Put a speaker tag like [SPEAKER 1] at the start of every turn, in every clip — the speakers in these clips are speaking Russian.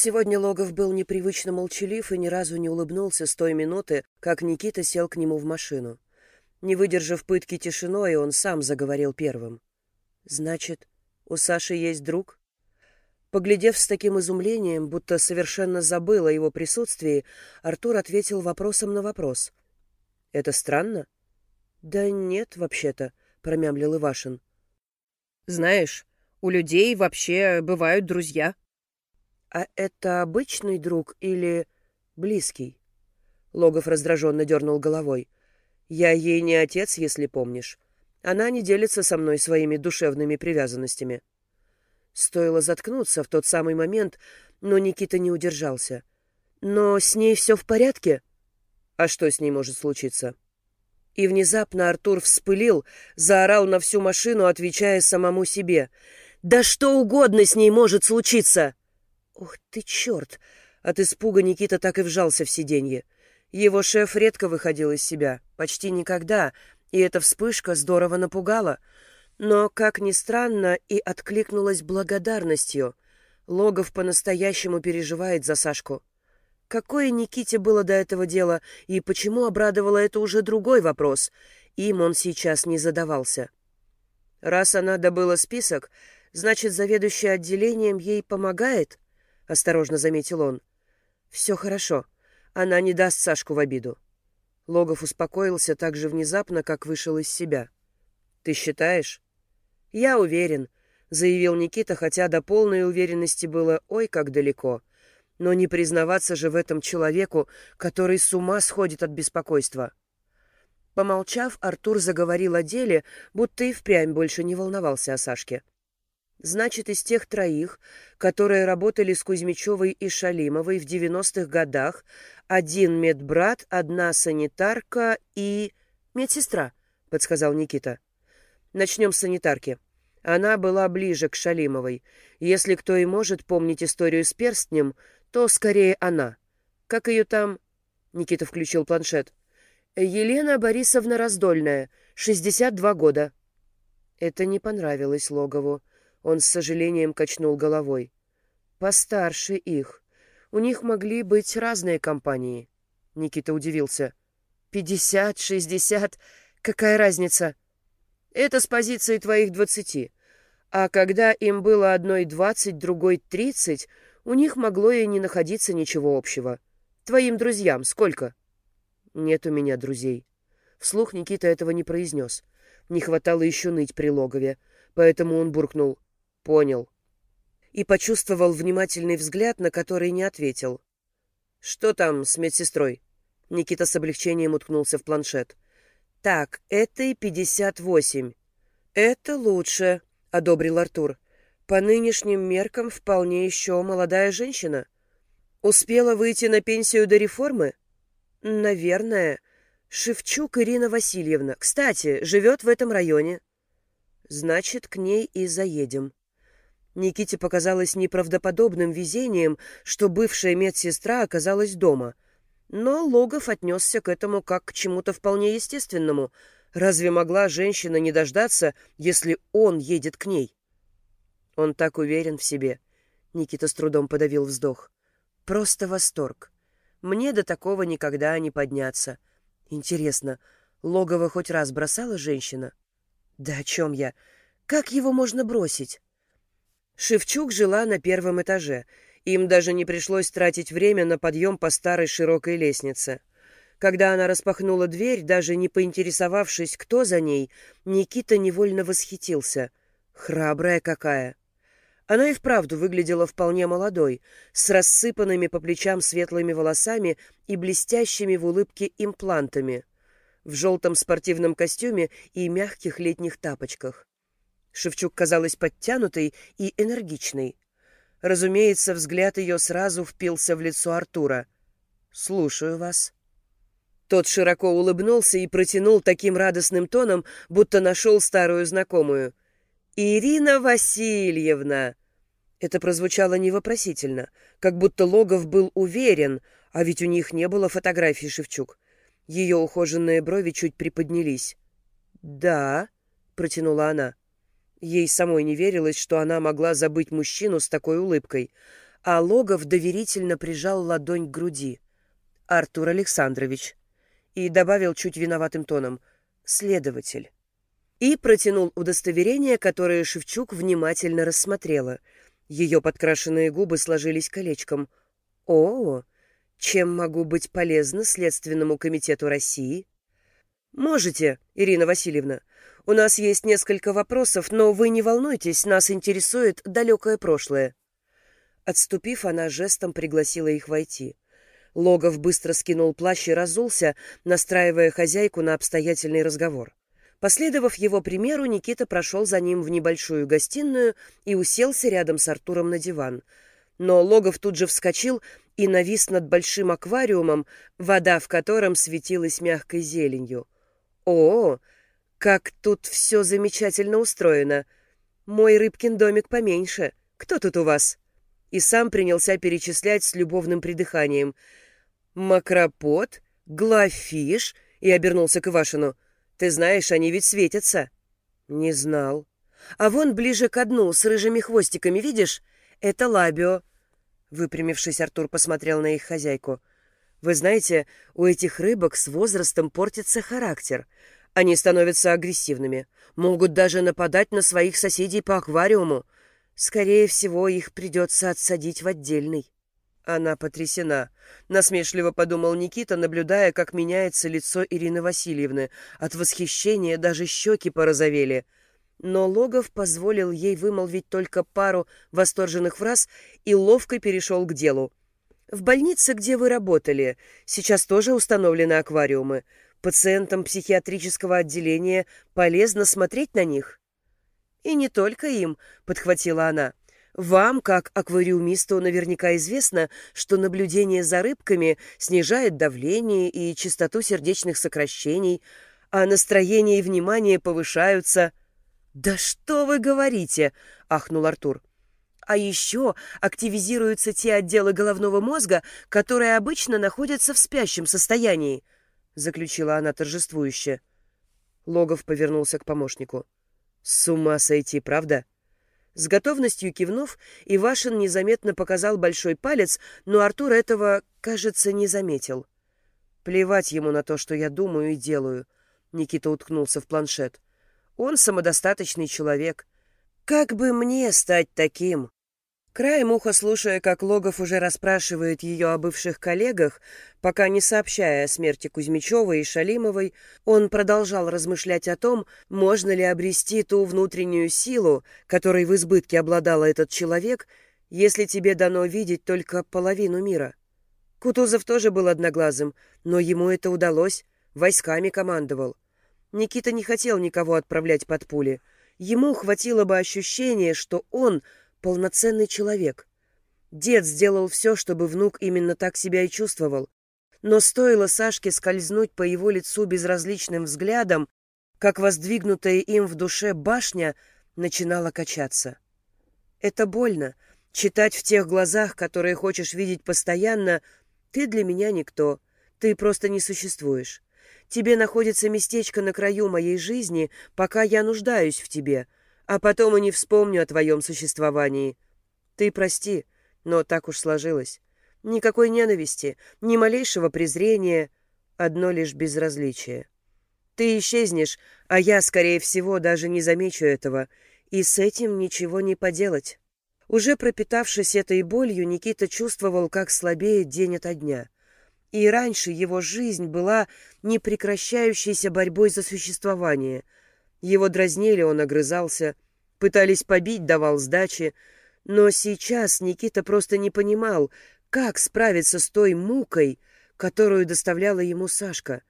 [SPEAKER 1] Сегодня Логов был непривычно молчалив и ни разу не улыбнулся с той минуты, как Никита сел к нему в машину. Не выдержав пытки тишиной, он сам заговорил первым. «Значит, у Саши есть друг?» Поглядев с таким изумлением, будто совершенно забыл о его присутствии, Артур ответил вопросом на вопрос. «Это странно?» «Да нет, вообще-то», — промямлил Ивашин.
[SPEAKER 2] «Знаешь, у людей вообще бывают друзья»,
[SPEAKER 1] «А это обычный друг или близкий?» Логов раздраженно дернул головой. «Я ей не отец, если помнишь. Она не делится со мной своими душевными привязанностями». Стоило заткнуться в тот самый момент, но Никита не удержался. «Но с ней все в порядке?» «А что с ней может случиться?» И внезапно Артур вспылил, заорал на всю машину, отвечая самому себе. «Да что угодно с ней может случиться!» «Ух ты, черт!» От испуга Никита так и вжался в сиденье. Его шеф редко выходил из себя, почти никогда, и эта вспышка здорово напугала. Но, как ни странно, и откликнулась благодарностью. Логов по-настоящему переживает за Сашку. Какое Никите было до этого дело, и почему обрадовало это уже другой вопрос. Им он сейчас не задавался. Раз она добыла список, значит, заведующий отделением ей помогает? — осторожно заметил он. «Все хорошо. Она не даст Сашку в обиду». Логов успокоился так же внезапно, как вышел из себя. «Ты считаешь?» «Я уверен», — заявил Никита, хотя до полной уверенности было ой как далеко. Но не признаваться же в этом человеку, который с ума сходит от беспокойства. Помолчав, Артур заговорил о деле, будто и впрямь больше не волновался о Сашке. Значит, из тех троих, которые работали с Кузьмичевой и Шалимовой в 90-х годах, один медбрат, одна санитарка и... медсестра, — подсказал Никита. Начнем с санитарки. Она была ближе к Шалимовой. Если кто и может помнить историю с перстнем, то скорее она. Как ее там... Никита включил планшет. Елена Борисовна Раздольная, 62 года. Это не понравилось Логову. Он с сожалением качнул головой. Постарше их. У них могли быть разные компании. Никита удивился. Пятьдесят, шестьдесят, какая разница? Это с позиции твоих двадцати. А когда им было одной двадцать, другой тридцать, у них могло и не находиться ничего общего. Твоим друзьям сколько? Нет у меня друзей. Вслух Никита этого не произнес. Не хватало еще ныть при логове, поэтому он буркнул. Понял. И почувствовал внимательный взгляд, на который не ответил. Что там с медсестрой? Никита с облегчением уткнулся в планшет. Так, это и пятьдесят восемь. Это лучше, одобрил Артур. По нынешним меркам вполне еще молодая женщина. Успела выйти на пенсию до реформы? Наверное. Шевчук Ирина Васильевна. Кстати, живет в этом районе. Значит, к ней и заедем. Никите показалось неправдоподобным везением, что бывшая медсестра оказалась дома. Но Логов отнесся к этому как к чему-то вполне естественному. Разве могла женщина не дождаться, если он едет к ней? Он так уверен в себе. Никита с трудом подавил вздох. Просто восторг. Мне до такого никогда не подняться. Интересно, Логова хоть раз бросала женщина? Да о чем я? Как его можно бросить? Шевчук жила на первом этаже. Им даже не пришлось тратить время на подъем по старой широкой лестнице. Когда она распахнула дверь, даже не поинтересовавшись, кто за ней, Никита невольно восхитился. Храбрая какая! Она и вправду выглядела вполне молодой, с рассыпанными по плечам светлыми волосами и блестящими в улыбке имплантами, в желтом спортивном костюме и мягких летних тапочках. Шевчук казалась подтянутой и энергичной. Разумеется, взгляд ее сразу впился в лицо Артура. «Слушаю вас». Тот широко улыбнулся и протянул таким радостным тоном, будто нашел старую знакомую. «Ирина Васильевна!» Это прозвучало невопросительно, как будто Логов был уверен, а ведь у них не было фотографий Шевчук. Ее ухоженные брови чуть приподнялись. «Да», — протянула она. Ей самой не верилось, что она могла забыть мужчину с такой улыбкой. а Логов доверительно прижал ладонь к груди. «Артур Александрович». И добавил чуть виноватым тоном «следователь». И протянул удостоверение, которое Шевчук внимательно рассмотрела. Ее подкрашенные губы сложились колечком. «О, чем могу быть полезна Следственному комитету России?» «Можете, Ирина Васильевна. У нас есть несколько вопросов, но вы не волнуйтесь, нас интересует далекое прошлое». Отступив, она жестом пригласила их войти. Логов быстро скинул плащ и разулся, настраивая хозяйку на обстоятельный разговор. Последовав его примеру, Никита прошел за ним в небольшую гостиную и уселся рядом с Артуром на диван. Но Логов тут же вскочил и навис над большим аквариумом, вода в котором светилась мягкой зеленью. «О, как тут все замечательно устроено! Мой рыбкин домик поменьше. Кто тут у вас?» И сам принялся перечислять с любовным придыханием. «Макропот, глафиш...» и обернулся к Ивашину — ты знаешь, они ведь светятся. Не знал. А вон ближе к дну, с рыжими хвостиками, видишь? Это лабио. Выпрямившись, Артур посмотрел на их хозяйку. Вы знаете, у этих рыбок с возрастом портится характер. Они становятся агрессивными, могут даже нападать на своих соседей по аквариуму. Скорее всего, их придется отсадить в отдельный. Она потрясена. Насмешливо подумал Никита, наблюдая, как меняется лицо Ирины Васильевны. От восхищения даже щеки порозовели. Но Логов позволил ей вымолвить только пару восторженных фраз и ловко перешел к делу. «В больнице, где вы работали, сейчас тоже установлены аквариумы. Пациентам психиатрического отделения полезно смотреть на них». «И не только им», — подхватила она. Вам, как аквариумисту, наверняка известно, что наблюдение за рыбками снижает давление и частоту сердечных сокращений, а настроение и внимание повышаются. «Да что вы говорите!» — ахнул Артур. «А еще активизируются те отделы головного мозга, которые обычно находятся в спящем состоянии», — заключила она торжествующе. Логов повернулся к помощнику. «С ума сойти, правда?» С готовностью кивнув, Ивашин незаметно показал большой палец, но Артур этого, кажется, не заметил. «Плевать ему на то, что я думаю и делаю», — Никита уткнулся в планшет. «Он самодостаточный человек. Как бы мне стать таким?» Краем уха, слушая, как Логов уже расспрашивает ее о бывших коллегах, пока не сообщая о смерти Кузьмичевой и Шалимовой, он продолжал размышлять о том, можно ли обрести ту внутреннюю силу, которой в избытке обладал этот человек, если тебе дано видеть только половину мира. Кутузов тоже был одноглазым, но ему это удалось, войсками командовал. Никита не хотел никого отправлять под пули. Ему хватило бы ощущения, что он — полноценный человек. Дед сделал все, чтобы внук именно так себя и чувствовал. Но стоило Сашке скользнуть по его лицу безразличным взглядом, как воздвигнутая им в душе башня начинала качаться. Это больно. Читать в тех глазах, которые хочешь видеть постоянно, «Ты для меня никто, ты просто не существуешь. Тебе находится местечко на краю моей жизни, пока я нуждаюсь в тебе», а потом и не вспомню о твоем существовании. Ты прости, но так уж сложилось. Никакой ненависти, ни малейшего презрения, одно лишь безразличие. Ты исчезнешь, а я, скорее всего, даже не замечу этого, и с этим ничего не поделать. Уже пропитавшись этой болью, Никита чувствовал, как слабеет день ото дня. И раньше его жизнь была непрекращающейся борьбой за существование — его дразнили, он огрызался, пытались побить, давал сдачи. Но сейчас Никита просто не понимал, как справиться с той мукой, которую доставляла ему Сашка,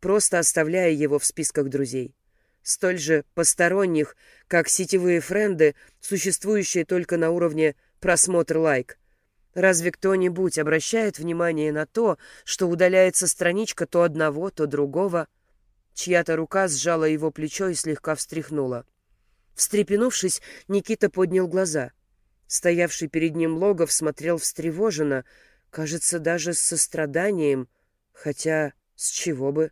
[SPEAKER 1] просто оставляя его в списках друзей. Столь же посторонних, как сетевые френды, существующие только на уровне просмотр-лайк. Разве кто-нибудь обращает внимание на то, что удаляется страничка то одного, то другого? Чья-то рука сжала его плечо и слегка встряхнула. Встрепенувшись, Никита поднял глаза. Стоявший перед ним Логов смотрел встревоженно, кажется, даже с состраданием, хотя с чего бы.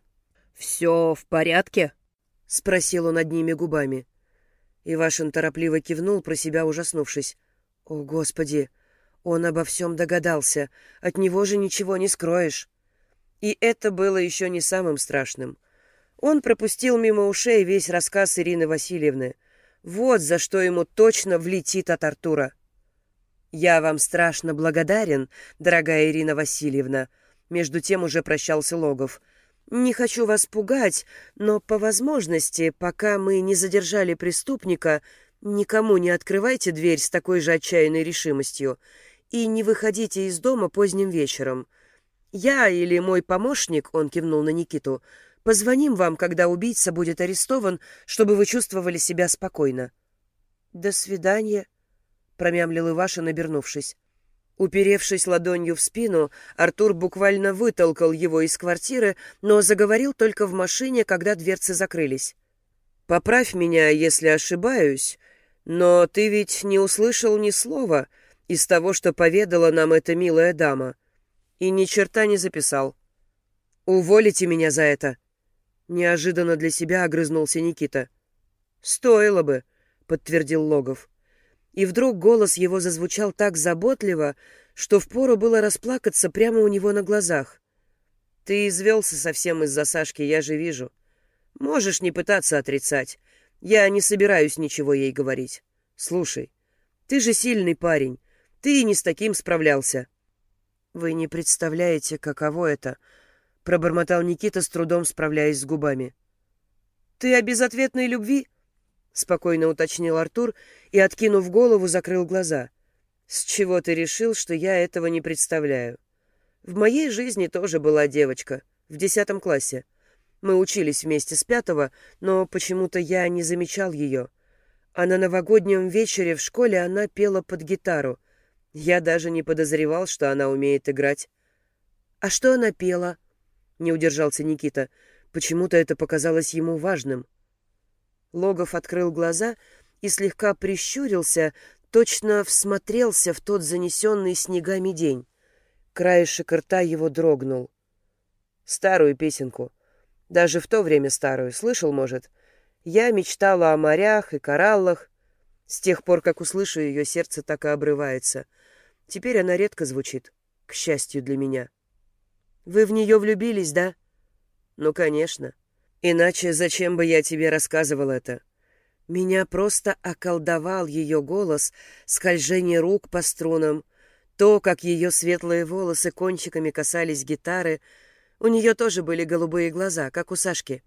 [SPEAKER 1] «Все в порядке?» — спросил он одними губами. Ивашин торопливо кивнул, про себя ужаснувшись. «О, Господи! Он обо всем догадался, от него же ничего не скроешь. И это было еще не самым страшным. Он пропустил мимо ушей весь рассказ Ирины Васильевны. Вот за что ему точно влетит от Артура. «Я вам страшно благодарен, дорогая Ирина Васильевна», между тем уже прощался Логов. «Не хочу вас пугать, но по возможности, пока мы не задержали преступника, никому не открывайте дверь с такой же отчаянной решимостью и не выходите из дома поздним вечером. Я или мой помощник, он кивнул на Никиту, позвоним вам, когда убийца будет арестован, чтобы вы чувствовали себя спокойно. До свидания, промямлил Ивашин, обернувшись. Уперевшись ладонью в спину, Артур буквально вытолкал его из квартиры, но заговорил только в машине, когда дверцы закрылись. «Поправь меня, если ошибаюсь, но ты ведь не услышал ни слова из того, что поведала нам эта милая дама и ни черта не записал. «Уволите меня за это!» Неожиданно для себя огрызнулся Никита. «Стоило бы», — подтвердил Логов. И вдруг голос его зазвучал так заботливо, что впору было расплакаться прямо у него на глазах. «Ты извелся совсем из-за Сашки, я же вижу. Можешь не пытаться отрицать. Я не собираюсь ничего ей говорить. Слушай, ты же сильный парень. Ты и не с таким справлялся. «Вы не представляете, каково это», — пробормотал Никита, с трудом справляясь с губами. «Ты о безответной любви?» — спокойно уточнил Артур и, откинув голову, закрыл глаза. «С чего ты решил, что я этого не представляю? В моей жизни тоже была девочка, в десятом классе. Мы учились вместе с пятого, но почему-то я не замечал ее. А на новогоднем вечере в школе она пела под гитару — я даже не подозревал, что она умеет играть. «А что она пела?» — не удержался Никита. Почему-то это показалось ему важным. Логов открыл глаза и слегка прищурился, точно всмотрелся в тот занесенный снегами день. Краешек рта его дрогнул. Старую песенку. Даже в то время старую. Слышал, может? Я мечтала о морях и кораллах. С тех пор, как услышу ее, сердце так и обрывается — Теперь она редко звучит, к счастью для меня. Вы в нее влюбились, да? Ну, конечно. Иначе зачем бы я тебе рассказывал это? Меня просто околдовал ее голос, скольжение рук по струнам, то, как ее светлые волосы кончиками касались гитары. У нее тоже были голубые глаза, как у Сашки,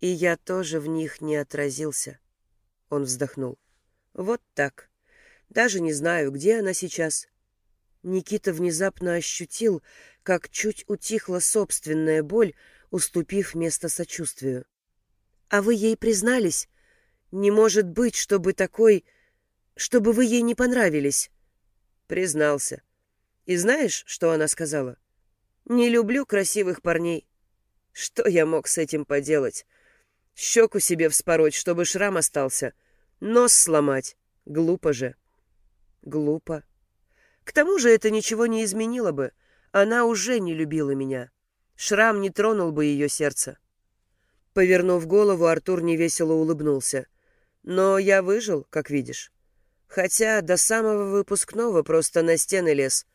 [SPEAKER 1] и я тоже в них не отразился. Он вздохнул. Вот так. Даже не знаю, где она сейчас. Никита внезапно ощутил, как чуть утихла собственная боль, уступив место сочувствию. «А вы ей признались? Не может быть, чтобы такой... чтобы вы ей не понравились!» Признался. И знаешь, что она сказала? «Не люблю красивых парней». Что я мог с этим поделать? Щеку себе вспороть, чтобы шрам остался. Нос сломать. Глупо же. Глупо. К тому же это ничего не изменило бы. Она уже не любила меня. Шрам не тронул бы ее сердце. Повернув голову, Артур невесело улыбнулся. Но я выжил, как видишь. Хотя до самого выпускного просто на стены лез.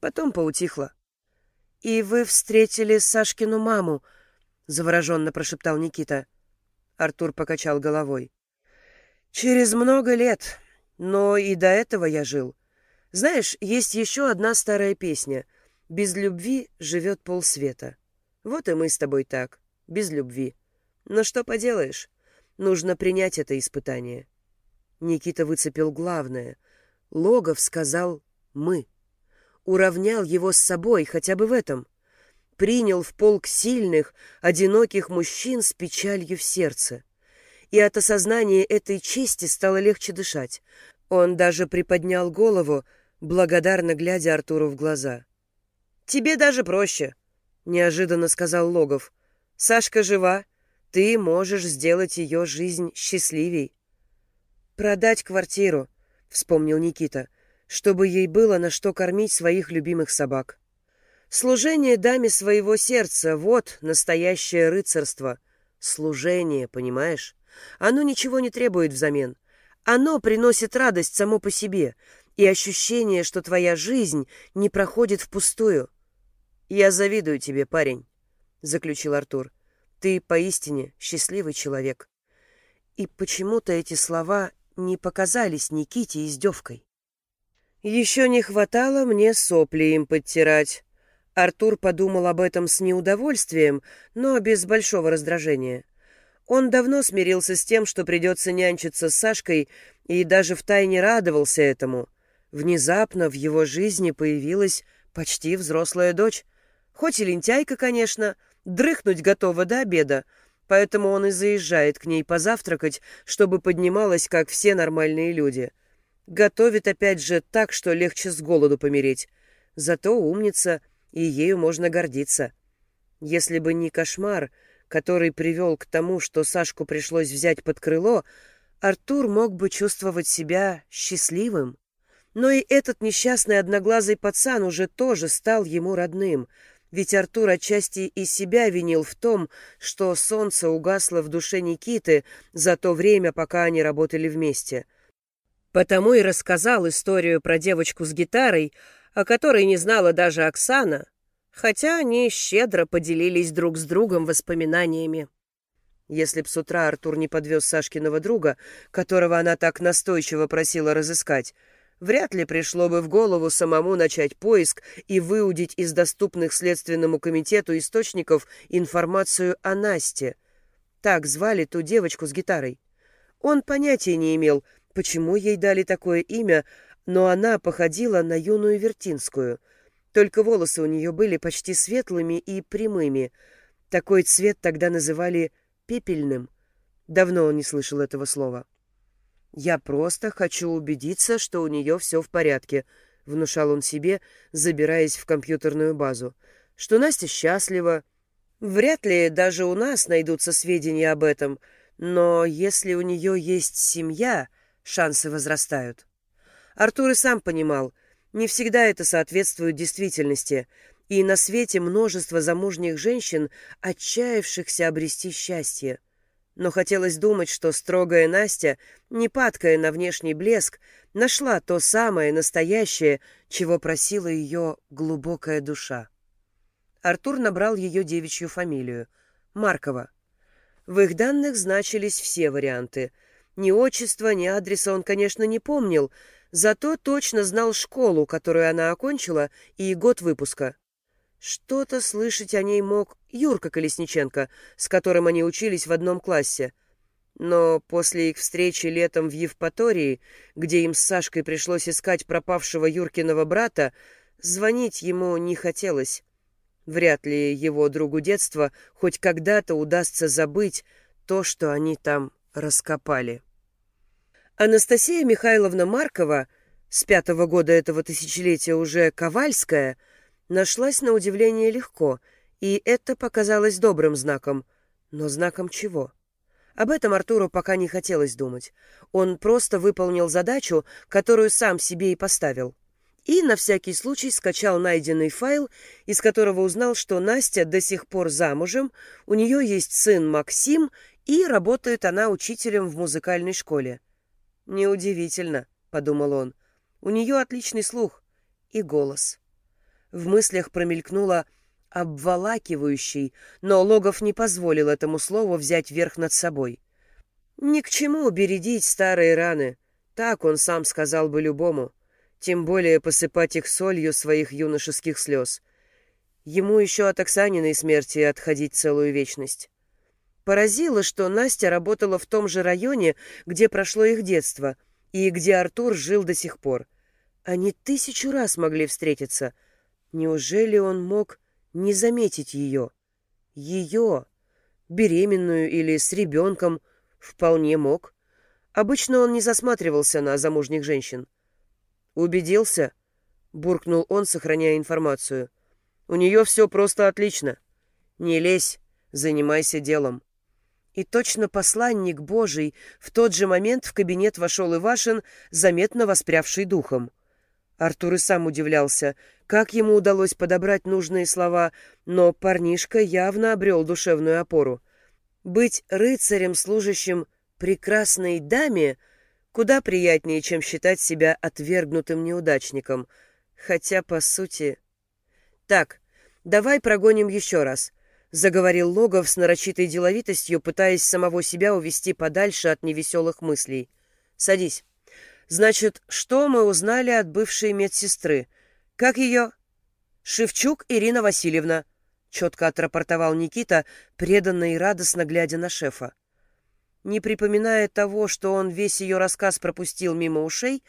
[SPEAKER 1] Потом поутихло. «И вы встретили Сашкину маму?» — завороженно прошептал Никита. Артур покачал головой. «Через много лет. Но и до этого я жил. Знаешь, есть еще одна старая песня «Без любви живет полсвета». Вот и мы с тобой так, без любви. Но что поделаешь, нужно принять это испытание. Никита выцепил главное. Логов сказал «мы». Уравнял его с собой хотя бы в этом. Принял в полк сильных, одиноких мужчин с печалью в сердце. И от осознания этой чести стало легче дышать. Он даже приподнял голову, благодарно глядя Артуру в глаза. «Тебе даже проще», — неожиданно сказал Логов. «Сашка жива, ты можешь сделать ее жизнь счастливей». «Продать квартиру», — вспомнил Никита, «чтобы ей было на что кормить своих любимых собак». «Служение даме своего сердца — вот настоящее рыцарство. Служение, понимаешь? Оно ничего не требует взамен. Оно приносит радость само по себе, и ощущение, что твоя жизнь не проходит впустую. «Я завидую тебе, парень», — заключил Артур. «Ты поистине счастливый человек». И почему-то эти слова не показались Никите издевкой. «Еще не хватало мне сопли им подтирать». Артур подумал об этом с неудовольствием, но без большого раздражения. Он давно смирился с тем, что придется нянчиться с Сашкой, и даже втайне радовался этому. Внезапно в его жизни появилась почти взрослая дочь. Хоть и лентяйка, конечно, дрыхнуть готова до обеда, поэтому он и заезжает к ней позавтракать, чтобы поднималась, как все нормальные люди. Готовит опять же так, что легче с голоду помереть. Зато умница, и ею можно гордиться. Если бы не кошмар, который привел к тому, что Сашку пришлось взять под крыло, Артур мог бы чувствовать себя счастливым. Но и этот несчастный одноглазый пацан уже тоже стал ему родным, ведь Артур отчасти и себя винил в том, что солнце угасло в душе Никиты за то время, пока они работали вместе. Потому и рассказал историю про девочку с гитарой, о которой не знала даже Оксана, хотя они щедро поделились друг с другом воспоминаниями. Если б с утра Артур не подвез Сашкиного друга, которого она так настойчиво просила разыскать, вряд ли пришло бы в голову самому начать поиск и выудить из доступных Следственному комитету источников информацию о Насте. Так звали ту девочку с гитарой. Он понятия не имел, почему ей дали такое имя, но она походила на юную Вертинскую — только волосы у нее были почти светлыми и прямыми. Такой цвет тогда называли пепельным. Давно он не слышал этого слова. «Я просто хочу убедиться, что у нее все в порядке», — внушал он себе, забираясь в компьютерную базу. «Что Настя счастлива. Вряд ли даже у нас найдутся сведения об этом, но если у нее есть семья, шансы возрастают». Артур и сам понимал — не всегда это соответствует действительности, и на свете множество замужних женщин, отчаявшихся обрести счастье. Но хотелось думать, что строгая Настя, не падкая на внешний блеск, нашла то самое настоящее, чего просила ее глубокая душа. Артур набрал ее девичью фамилию — Маркова. В их данных значились все варианты. Ни отчества, ни адреса он, конечно, не помнил — Зато точно знал школу, которую она окончила, и год выпуска. Что-то слышать о ней мог Юрка Колесниченко, с которым они учились в одном классе. Но после их встречи летом в Евпатории, где им с Сашкой пришлось искать пропавшего Юркиного брата, звонить ему не хотелось. Вряд ли его другу детства хоть когда-то удастся забыть то, что они там раскопали. Анастасия Михайловна Маркова, с пятого года этого тысячелетия уже Ковальская, нашлась на удивление легко, и это показалось добрым знаком. Но знаком чего? Об этом Артуру пока не хотелось думать. Он просто выполнил задачу, которую сам себе и поставил. И на всякий случай скачал найденный файл, из которого узнал, что Настя до сих пор замужем, у нее есть сын Максим, и работает она учителем в музыкальной школе. «Неудивительно», — подумал он. «У нее отличный слух и голос». В мыслях промелькнуло «обволакивающий», но Логов не позволил этому слову взять верх над собой. «Ни к чему бередить старые раны», — так он сам сказал бы любому, тем более посыпать их солью своих юношеских слез. Ему еще от Оксаниной смерти отходить целую вечность. Поразило, что Настя работала в том же районе, где прошло их детство, и где Артур жил до сих пор. Они тысячу раз могли встретиться. Неужели он мог не заметить ее? Ее, беременную или с ребенком, вполне мог. Обычно он не засматривался на замужних женщин. «Убедился?» — буркнул он, сохраняя информацию. «У нее все просто отлично. Не лезь, занимайся делом». И точно посланник Божий в тот же момент в кабинет вошел Ивашин, заметно воспрявший духом. Артур и сам удивлялся, как ему удалось подобрать нужные слова, но парнишка явно обрел душевную опору. Быть рыцарем, служащим прекрасной даме, Куда приятнее, чем считать себя отвергнутым неудачником. Хотя, по сути... Так, давай прогоним еще раз. — заговорил Логов с нарочитой деловитостью, пытаясь самого себя увести подальше от невеселых мыслей. «Садись. Значит, что мы узнали от бывшей медсестры? Как ее?» «Шевчук Ирина Васильевна», — четко отрапортовал Никита, преданно и радостно глядя на шефа. Не припоминая того, что он весь ее рассказ пропустил мимо ушей,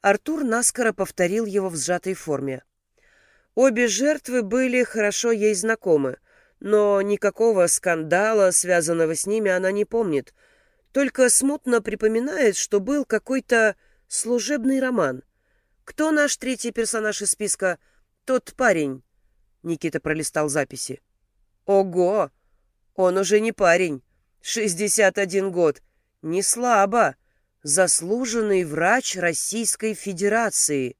[SPEAKER 1] Артур наскоро повторил его в сжатой форме. Обе жертвы были хорошо ей знакомы, но никакого скандала, связанного с ними, она не помнит, только смутно припоминает, что был какой-то служебный роман. Кто наш третий персонаж из списка? Тот парень. Никита пролистал записи. Ого! Он уже не парень. 61 год. Не слабо. Заслуженный врач Российской Федерации.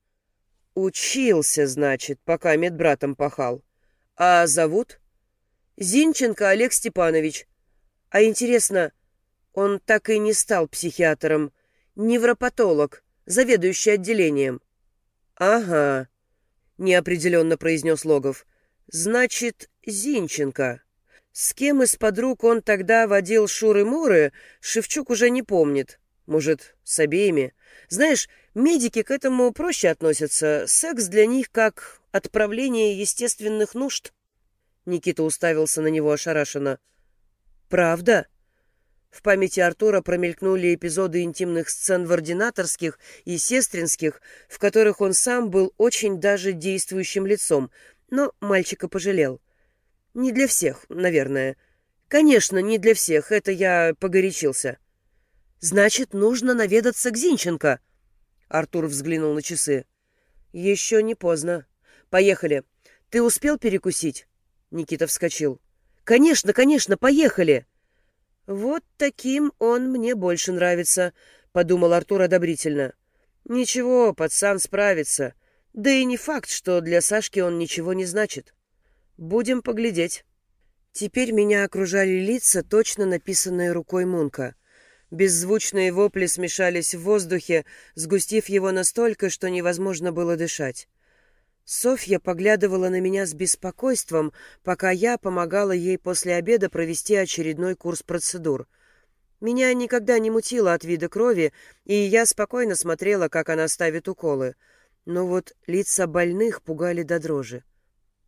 [SPEAKER 1] Учился, значит, пока медбратом пахал. А зовут? Зинченко Олег Степанович. А интересно, он так и не стал психиатром. Невропатолог, заведующий отделением. Ага, неопределенно произнес Логов. Значит, Зинченко. С кем из подруг он тогда водил шуры-муры, Шевчук уже не помнит. Может, с обеими. Знаешь, медики к этому проще относятся. Секс для них как отправление естественных нужд. Никита уставился на него ошарашенно. «Правда?» В памяти Артура промелькнули эпизоды интимных сцен в ординаторских и сестринских, в которых он сам был очень даже действующим лицом, но мальчика пожалел. Не для всех, наверное. Конечно, не для всех, это я погорячился. «Значит, нужно наведаться к Зинченко!» Артур взглянул на часы. «Еще не поздно. Поехали. Ты успел перекусить?» Никита вскочил. «Конечно, конечно, поехали!» «Вот таким он мне больше нравится», — подумал Артур одобрительно. «Ничего, пацан справится. Да и не факт, что для Сашки он ничего не значит. Будем поглядеть». Теперь меня окружали лица, точно написанные рукой Мунка. Беззвучные вопли смешались в воздухе, сгустив его настолько, что невозможно было дышать. Софья поглядывала на меня с беспокойством, пока я помогала ей после обеда провести очередной курс процедур. Меня никогда не мутило от вида крови, и я спокойно смотрела, как она ставит уколы. Но вот лица больных пугали до дрожи.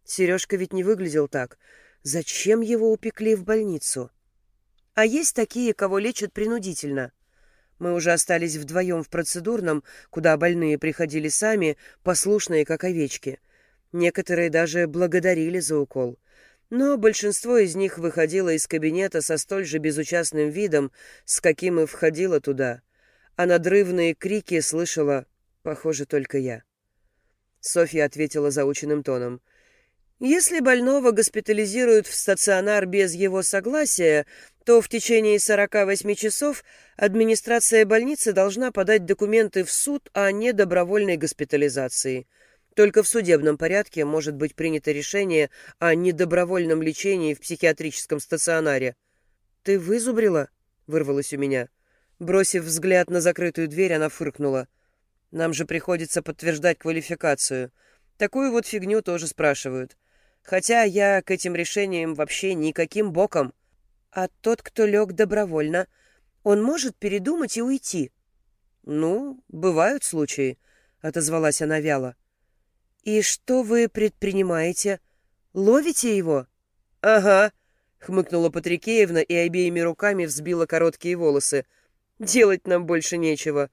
[SPEAKER 1] Сережка ведь не выглядел так. Зачем его упекли в больницу? А есть такие, кого лечат принудительно. Мы уже остались вдвоем в процедурном, куда больные приходили сами, послушные, как овечки. Некоторые даже благодарили за укол. Но большинство из них выходило из кабинета со столь же безучастным видом, с каким и входило туда. А надрывные крики слышала, похоже, только я. Софья ответила заученным тоном. Если больного госпитализируют в стационар без его согласия, то в течение 48 часов администрация больницы должна подать документы в суд о недобровольной госпитализации. Только в судебном порядке может быть принято решение о недобровольном лечении в психиатрическом стационаре. «Ты вызубрила?» — вырвалось у меня. Бросив взгляд на закрытую дверь, она фыркнула. «Нам же приходится подтверждать квалификацию. Такую вот фигню тоже спрашивают. Хотя я к этим решениям вообще никаким боком. А тот, кто лег добровольно, он может передумать и уйти. Ну, бывают случаи, отозвалась она вяло. И что вы предпринимаете? Ловите его? Ага, хмыкнула Патрикеевна и обеими руками взбила короткие волосы. Делать нам больше нечего.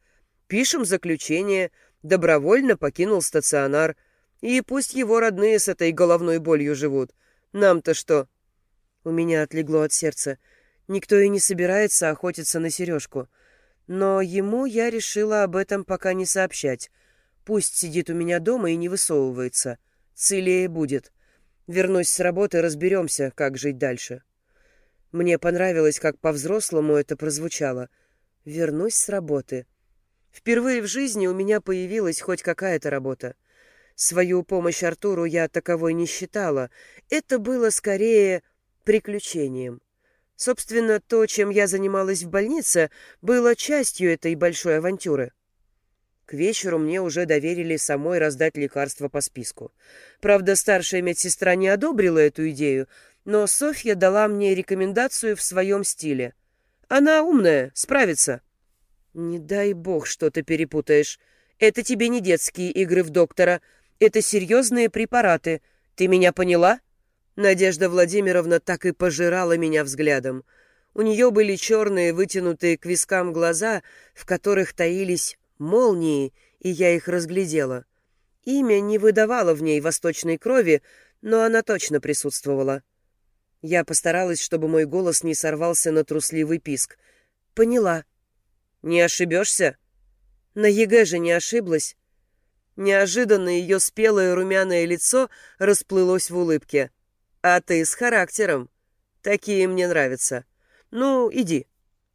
[SPEAKER 1] Пишем заключение. Добровольно покинул стационар. И пусть его родные с этой головной болью живут. Нам-то что? У меня отлегло от сердца. Никто и не собирается охотиться на сережку. Но ему я решила об этом пока не сообщать. Пусть сидит у меня дома и не высовывается. Целее будет. Вернусь с работы, разберемся, как жить дальше. Мне понравилось, как по-взрослому это прозвучало. Вернусь с работы. Впервые в жизни у меня появилась хоть какая-то работа. Свою помощь Артуру я таковой не считала. Это было скорее приключением. Собственно, то, чем я занималась в больнице, было частью этой большой авантюры. К вечеру мне уже доверили самой раздать лекарства по списку. Правда, старшая медсестра не одобрила эту идею, но Софья дала мне рекомендацию в своем стиле. Она умная, справится. Не дай бог, что ты перепутаешь. Это тебе не детские игры в доктора. Это серьезные препараты. Ты меня поняла? Надежда Владимировна так и пожирала меня взглядом. У нее были черные, вытянутые к вискам глаза, в которых таились молнии, и я их разглядела. Имя не выдавало в ней восточной крови, но она точно присутствовала. Я постаралась, чтобы мой голос не сорвался на трусливый писк. «Поняла». «Не ошибешься?» На ЕГЭ же не ошиблась. Неожиданно ее спелое румяное лицо расплылось в улыбке. «А ты с характером. Такие мне нравятся. Ну, иди».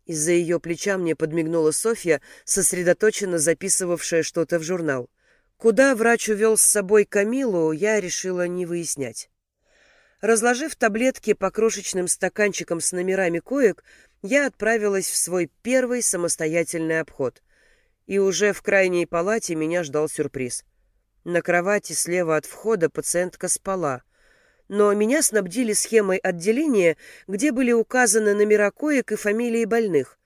[SPEAKER 1] Из-за ее плеча мне подмигнула Софья, сосредоточенно записывавшая что-то в журнал. Куда врач увел с собой Камилу, я решила не выяснять. Разложив таблетки по крошечным стаканчикам с номерами коек, я отправилась в свой первый самостоятельный обход. И уже в крайней палате меня ждал сюрприз. На кровати слева от входа пациентка спала но меня снабдили схемой отделения, где были указаны номера коек и фамилии больных.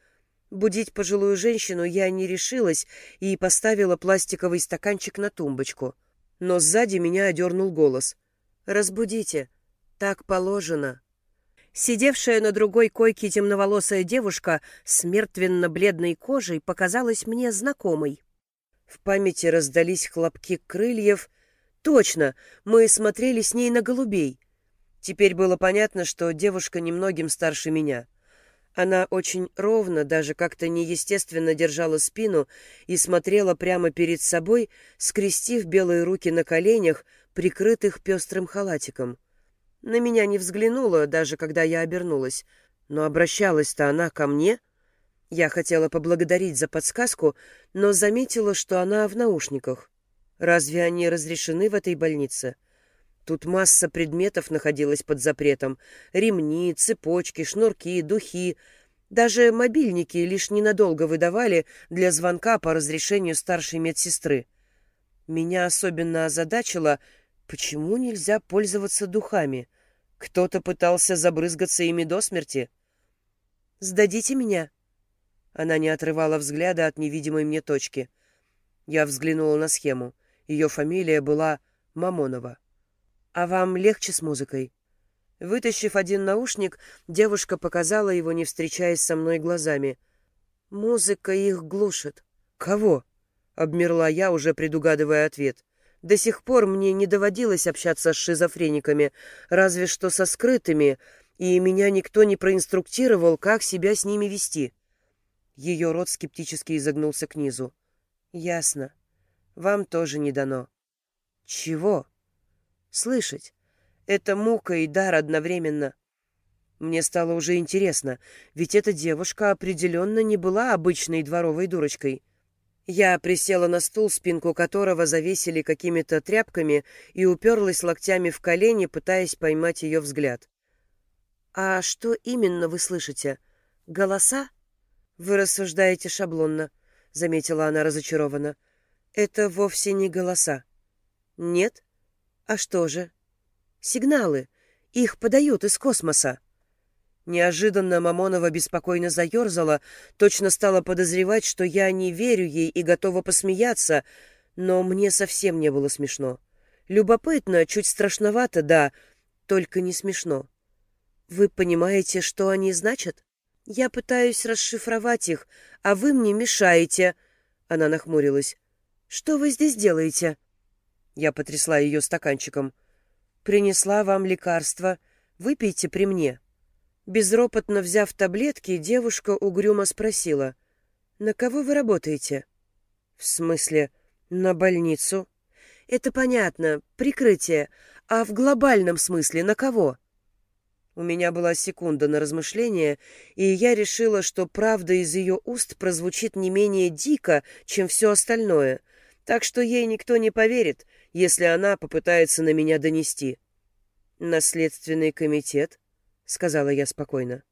[SPEAKER 1] Будить пожилую женщину я не решилась и поставила пластиковый стаканчик на тумбочку. Но сзади меня одернул голос. «Разбудите. Так положено». Сидевшая на другой койке темноволосая девушка с мертвенно-бледной кожей показалась мне знакомой. В памяти раздались хлопки крыльев, Точно, мы смотрели с ней на голубей. Теперь было понятно, что девушка немногим старше меня. Она очень ровно, даже как-то неестественно держала спину и смотрела прямо перед собой, скрестив белые руки на коленях, прикрытых пестрым халатиком. На меня не взглянула, даже когда я обернулась. Но обращалась-то она ко мне. Я хотела поблагодарить за подсказку, но заметила, что она в наушниках. Разве они разрешены в этой больнице? Тут масса предметов находилась под запретом. Ремни, цепочки, шнурки, духи. Даже мобильники лишь ненадолго выдавали для звонка по разрешению старшей медсестры. Меня особенно озадачило, почему нельзя пользоваться духами. Кто-то пытался забрызгаться ими до смерти. «Сдадите меня?» Она не отрывала взгляда от невидимой мне точки. Я взглянула на схему. Ее фамилия была Мамонова. «А вам легче с музыкой?» Вытащив один наушник, девушка показала его, не встречаясь со мной глазами. «Музыка их глушит». «Кого?» — обмерла я, уже предугадывая ответ. «До сих пор мне не доводилось общаться с шизофрениками, разве что со скрытыми, и меня никто не проинструктировал, как себя с ними вести». Ее рот скептически изогнулся к низу. «Ясно. Вам тоже не дано. Чего? Слышать. Это мука и дар одновременно. Мне стало уже интересно, ведь эта девушка определенно не была обычной дворовой дурочкой. Я присела на стул, спинку которого завесили какими-то тряпками, и уперлась локтями в колени, пытаясь поймать ее взгляд. «А что именно вы слышите? Голоса?» «Вы рассуждаете шаблонно», — заметила она разочарованно. Это вовсе не голоса. Нет? А что же? Сигналы. Их подают из космоса. Неожиданно Мамонова беспокойно заерзала, точно стала подозревать, что я не верю ей и готова посмеяться, но мне совсем не было смешно. Любопытно, чуть страшновато, да, только не смешно. Вы понимаете, что они значат? Я пытаюсь расшифровать их, а вы мне мешаете. Она нахмурилась. «Что вы здесь делаете?» Я потрясла ее стаканчиком. «Принесла вам лекарство. Выпейте при мне». Безропотно взяв таблетки, девушка угрюмо спросила. «На кого вы работаете?» «В смысле, на больницу?» «Это понятно, прикрытие. А в глобальном смысле на кого?» У меня была секунда на размышление, и я решила, что правда из ее уст прозвучит не менее дико, чем все остальное — так что ей никто не поверит, если она попытается на меня донести. «Наследственный комитет», — сказала я спокойно.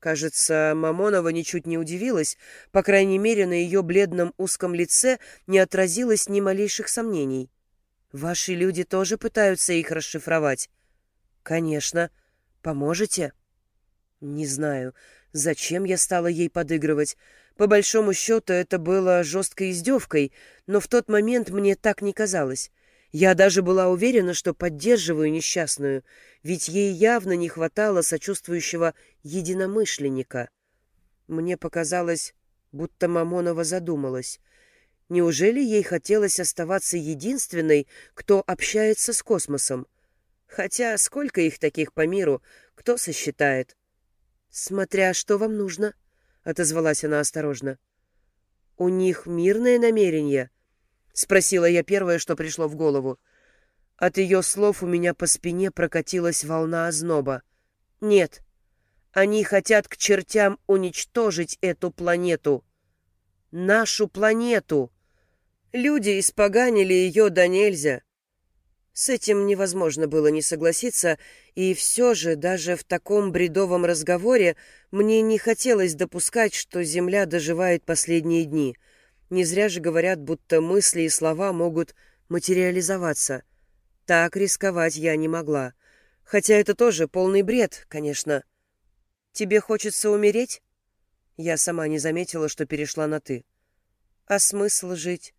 [SPEAKER 1] Кажется, Мамонова ничуть не удивилась, по крайней мере, на ее бледном узком лице не отразилось ни малейших сомнений. «Ваши люди тоже пытаются их расшифровать?» «Конечно. Поможете?» «Не знаю, зачем я стала ей подыгрывать. По большому счету, это было жесткой издевкой, но в тот момент мне так не казалось. Я даже была уверена, что поддерживаю несчастную, ведь ей явно не хватало сочувствующего единомышленника. Мне показалось, будто Мамонова задумалась. Неужели ей хотелось оставаться единственной, кто общается с космосом? Хотя сколько их таких по миру, кто сосчитает? «Смотря что вам нужно», — отозвалась она осторожно. «У них мирное намерение?» — спросила я первое, что пришло в голову. От ее слов у меня по спине прокатилась волна озноба. «Нет, они хотят к чертям уничтожить эту планету. Нашу планету. Люди испоганили ее до нельзя. С этим невозможно было не согласиться, и все же даже в таком бредовом разговоре мне не хотелось допускать, что Земля доживает последние дни. Не зря же говорят, будто мысли и слова могут материализоваться. Так рисковать я не могла. Хотя это тоже полный бред, конечно. «Тебе хочется умереть?» Я сама не заметила, что перешла на «ты». «А смысл жить?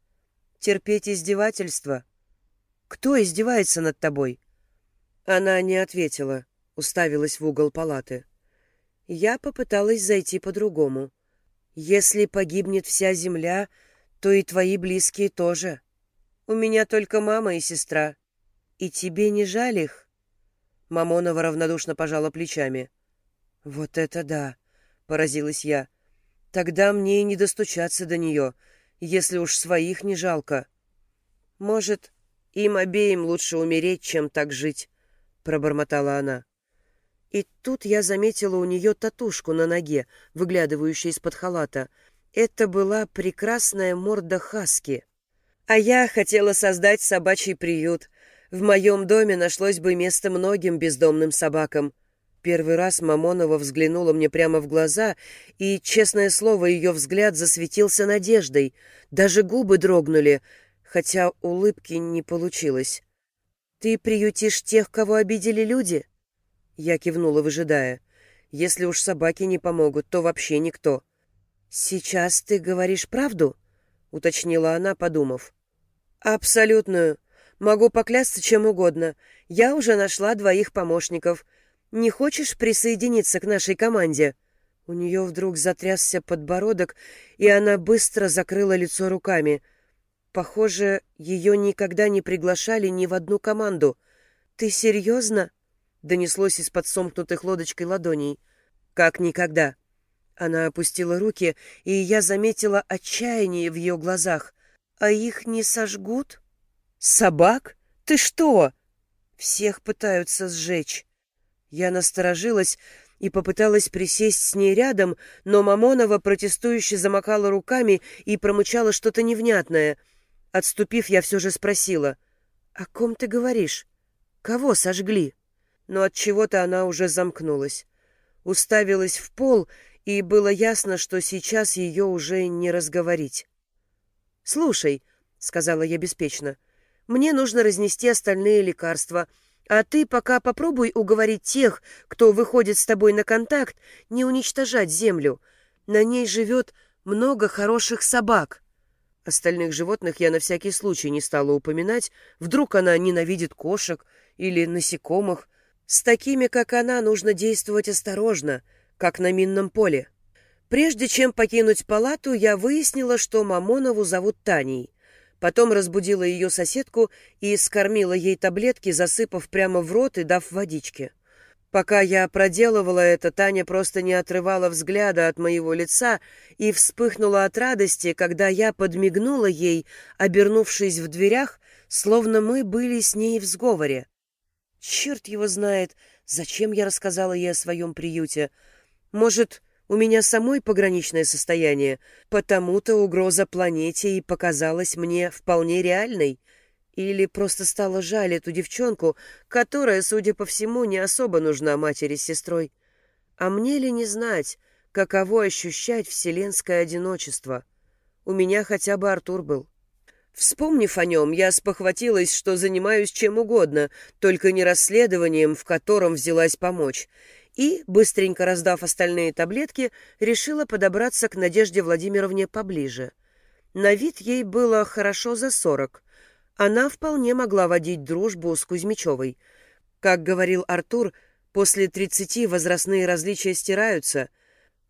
[SPEAKER 1] Терпеть издевательства?» Кто издевается над тобой?» Она не ответила, уставилась в угол палаты. Я попыталась зайти по-другому. «Если погибнет вся земля, то и твои близкие тоже. У меня только мама и сестра. И тебе не жаль их?» Мамонова равнодушно пожала плечами. «Вот это да!» — поразилась я. «Тогда мне и не достучаться до нее, если уж своих не жалко. Может, им обеим лучше умереть, чем так жить», — пробормотала она. И тут я заметила у нее татушку на ноге, выглядывающую из-под халата. Это была прекрасная морда хаски. А я хотела создать собачий приют. В моем доме нашлось бы место многим бездомным собакам. Первый раз Мамонова взглянула мне прямо в глаза, и, честное слово, ее взгляд засветился надеждой. Даже губы дрогнули — хотя улыбки не получилось. «Ты приютишь тех, кого обидели люди?» Я кивнула, выжидая. «Если уж собаки не помогут, то вообще никто». «Сейчас ты говоришь правду?» — уточнила она, подумав. «Абсолютную. Могу поклясться чем угодно. Я уже нашла двоих помощников. Не хочешь присоединиться к нашей команде?» У нее вдруг затрясся подбородок, и она быстро закрыла лицо руками — Похоже, ее никогда не приглашали ни в одну команду. «Ты серьезно?» — донеслось из-под сомкнутых лодочкой ладоней. «Как никогда». Она опустила руки, и я заметила отчаяние в ее глазах. «А их не сожгут?» «Собак? Ты что?» «Всех пытаются сжечь». Я насторожилась и попыталась присесть с ней рядом, но Мамонова протестующе замокала руками и промычала что-то невнятное — Отступив, я все же спросила, «О ком ты говоришь? Кого сожгли?» Но от чего то она уже замкнулась. Уставилась в пол, и было ясно, что сейчас ее уже не разговорить. «Слушай», — сказала я беспечно, — «мне нужно разнести остальные лекарства, а ты пока попробуй уговорить тех, кто выходит с тобой на контакт, не уничтожать землю. На ней живет много хороших собак». Остальных животных я на всякий случай не стала упоминать, вдруг она ненавидит кошек или насекомых. С такими, как она, нужно действовать осторожно, как на минном поле. Прежде чем покинуть палату, я выяснила, что Мамонову зовут Таней. Потом разбудила ее соседку и скормила ей таблетки, засыпав прямо в рот и дав водички. Пока я проделывала это, Таня просто не отрывала взгляда от моего лица и вспыхнула от радости, когда я подмигнула ей, обернувшись в дверях, словно мы были с ней в сговоре. Черт его знает, зачем я рассказала ей о своем приюте. Может, у меня самой пограничное состояние, потому-то угроза планете и показалась мне вполне реальной — или просто стало жаль эту девчонку, которая, судя по всему, не особо нужна матери с сестрой. А мне ли не знать, каково ощущать вселенское одиночество? У меня хотя бы Артур был. Вспомнив о нем, я спохватилась, что занимаюсь чем угодно, только не расследованием, в котором взялась помочь, и, быстренько раздав остальные таблетки, решила подобраться к Надежде Владимировне поближе. На вид ей было хорошо за сорок. Она вполне могла водить дружбу с Кузьмичевой. Как говорил Артур, после тридцати возрастные различия стираются.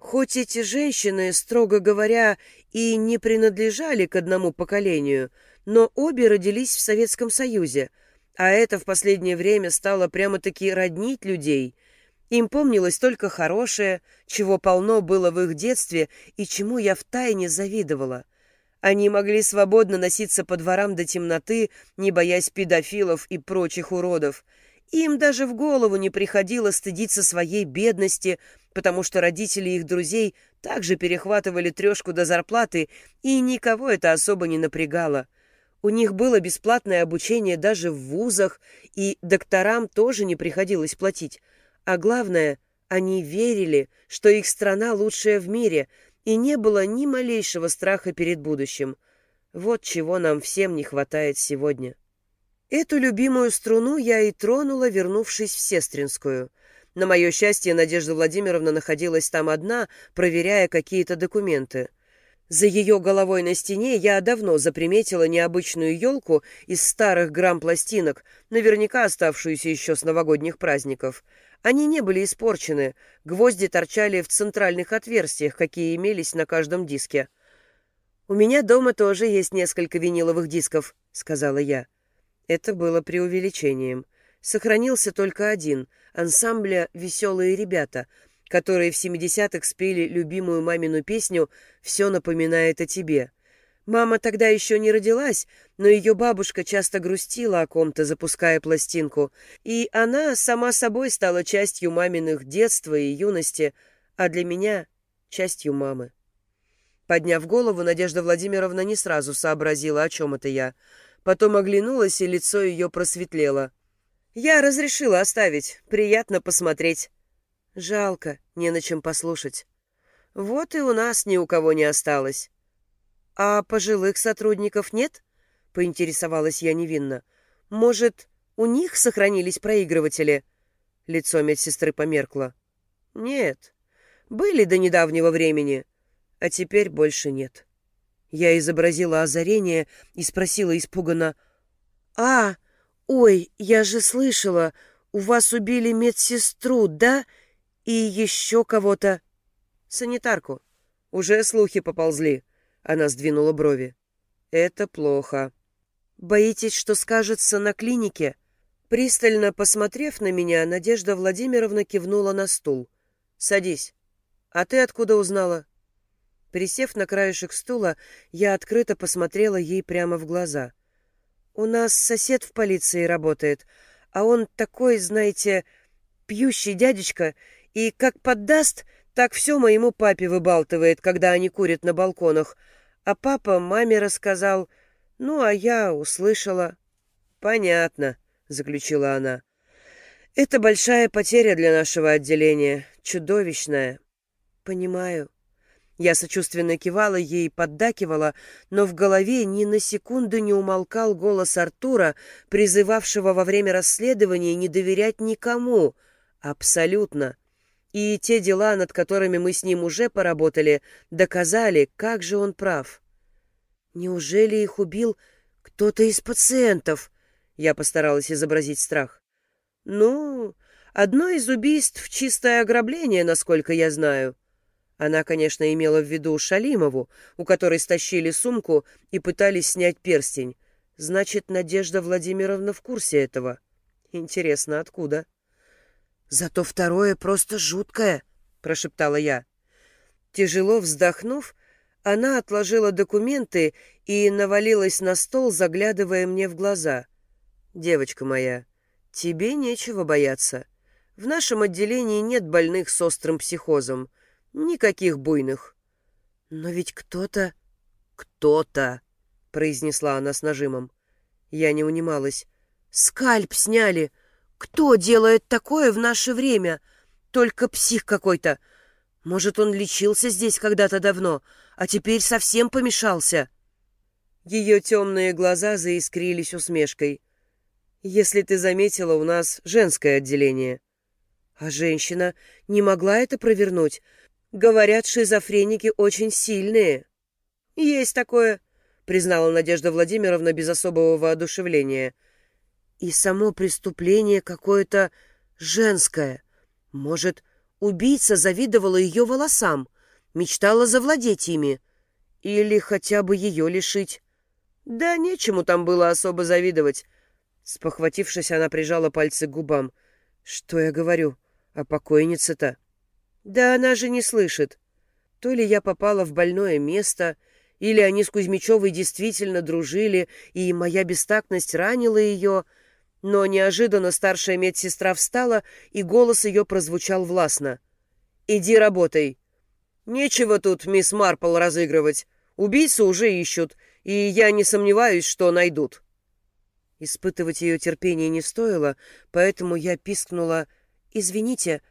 [SPEAKER 1] Хоть эти женщины, строго говоря, и не принадлежали к одному поколению, но обе родились в Советском Союзе, а это в последнее время стало прямо-таки роднить людей. Им помнилось только хорошее, чего полно было в их детстве и чему я втайне завидовала. Они могли свободно носиться по дворам до темноты, не боясь педофилов и прочих уродов. Им даже в голову не приходило стыдиться своей бедности, потому что родители их друзей также перехватывали трешку до зарплаты, и никого это особо не напрягало. У них было бесплатное обучение даже в вузах, и докторам тоже не приходилось платить. А главное, они верили, что их страна лучшая в мире — и не было ни малейшего страха перед будущим. Вот чего нам всем не хватает сегодня. Эту любимую струну я и тронула, вернувшись в Сестринскую. На мое счастье, Надежда Владимировна находилась там одна, проверяя какие-то документы. За ее головой на стене я давно заприметила необычную елку из старых грамм-пластинок, наверняка оставшуюся еще с новогодних праздников — они не были испорчены, гвозди торчали в центральных отверстиях, какие имелись на каждом диске. «У меня дома тоже есть несколько виниловых дисков», — сказала я. Это было преувеличением. Сохранился только один — ансамбля «Веселые ребята», которые в 70-х спели любимую мамину песню «Все напоминает о тебе». Мама тогда еще не родилась, но ее бабушка часто грустила о ком-то, запуская пластинку, и она сама собой стала частью маминых детства и юности, а для меня — частью мамы. Подняв голову, Надежда Владимировна не сразу сообразила, о чем это я. Потом оглянулась, и лицо ее просветлело. «Я разрешила оставить. Приятно посмотреть». «Жалко, не на чем послушать». «Вот и у нас ни у кого не осталось». «А пожилых сотрудников нет?» — поинтересовалась я невинно. «Может, у них сохранились проигрыватели?» Лицо медсестры померкло. «Нет. Были до недавнего времени, а теперь больше нет». Я изобразила озарение и спросила испуганно. «А, ой, я же слышала, у вас убили медсестру, да? И еще кого-то?» «Санитарку. Уже слухи поползли. Она сдвинула брови. «Это плохо. Боитесь, что скажется на клинике?» Пристально посмотрев на меня, Надежда Владимировна кивнула на стул. «Садись. А ты откуда узнала?» Присев на краешек стула, я открыто посмотрела ей прямо в глаза. «У нас сосед в полиции работает, а он такой, знаете, пьющий дядечка, и как поддаст, так все моему папе выбалтывает, когда они курят на балконах, а папа маме рассказал, ну, а я услышала. «Понятно», — заключила она. «Это большая потеря для нашего отделения, чудовищная». «Понимаю». Я сочувственно кивала ей и поддакивала, но в голове ни на секунду не умолкал голос Артура, призывавшего во время расследования не доверять никому. Абсолютно. И те дела, над которыми мы с ним уже поработали, доказали, как же он прав. Неужели их убил кто-то из пациентов? Я постаралась изобразить страх. Ну, одно из убийств — чистое ограбление, насколько я знаю. Она, конечно, имела в виду Шалимову, у которой стащили сумку и пытались снять перстень. Значит, Надежда Владимировна в курсе этого. Интересно, откуда? — «Зато второе просто жуткое», — прошептала я. Тяжело вздохнув, она отложила документы и навалилась на стол, заглядывая мне в глаза. «Девочка моя, тебе нечего бояться. В нашем отделении нет больных с острым психозом. Никаких буйных». «Но ведь кто-то...» «Кто-то», — произнесла она с нажимом. Я не унималась. «Скальп сняли! Кто делает такое в наше время? Только псих какой-то. Может, он лечился здесь когда-то давно, а теперь совсем помешался?» Ее темные глаза заискрились усмешкой. «Если ты заметила, у нас женское отделение». А женщина не могла это провернуть. Говорят, шизофреники очень сильные. «Есть такое», — признала Надежда Владимировна без особого воодушевления. «И само преступление какое-то женское. Может, убийца завидовала ее волосам, мечтала завладеть ими. Или хотя бы ее лишить. Да нечему там было особо завидовать. Спохватившись, она прижала пальцы к губам. Что я говорю? А покойница-то? Да она же не слышит. То ли я попала в больное место, или они с Кузьмичевой действительно дружили, и моя бестактность ранила ее, но неожиданно старшая медсестра встала, и голос ее прозвучал властно. «Иди работай!» «Нечего тут мисс Марпл разыгрывать. Убийцу уже ищут, и я не сомневаюсь, что найдут». Испытывать ее терпение не стоило, поэтому я пискнула «Извините»